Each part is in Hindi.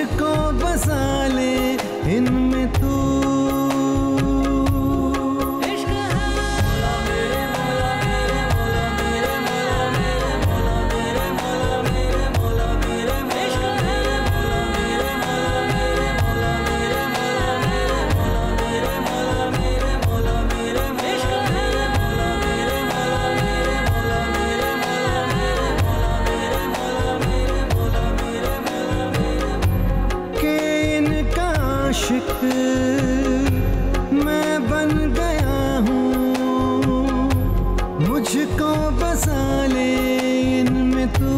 मुझको बसा ले इनमें तू तू।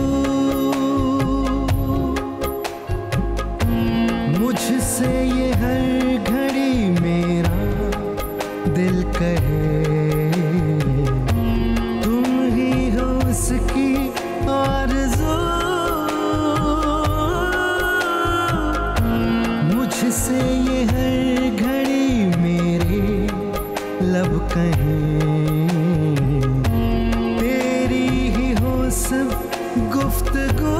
मुझसे ये हर घड़ी मेरा दिल कहे। तुम ही हो उसकी मुझसे ये हर घड़ी मेरे लब कहें। गुफ्तगू।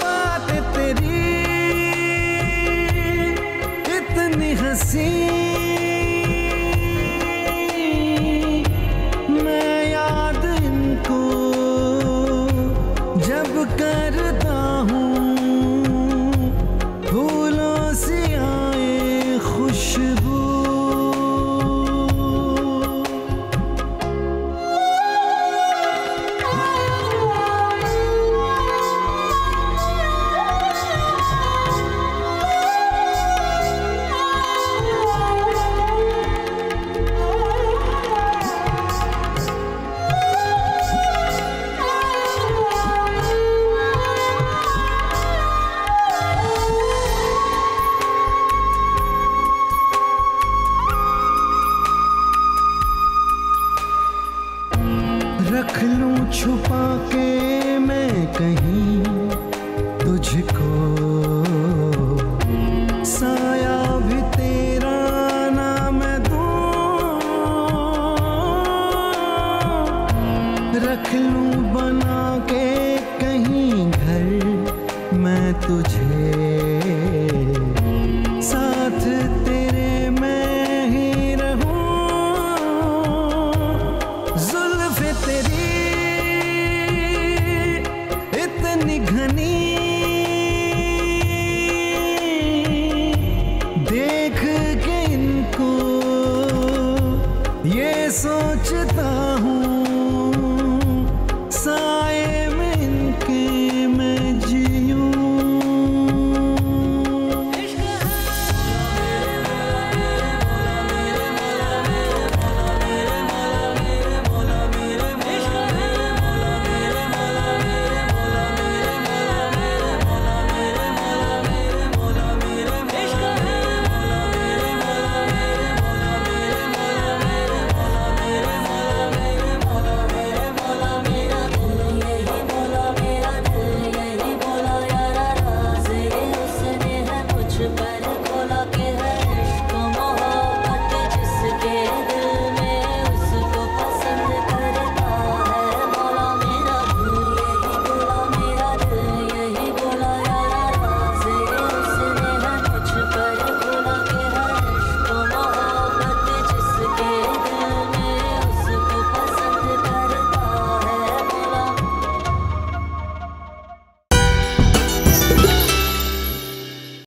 बात तेरी हँसी छुपा के मैं कहीं तुझको साया भी तेरा ना मैं दूँ। रख लूँ बना के कहीं घर मैं तुझे। ये सोचता हूँ।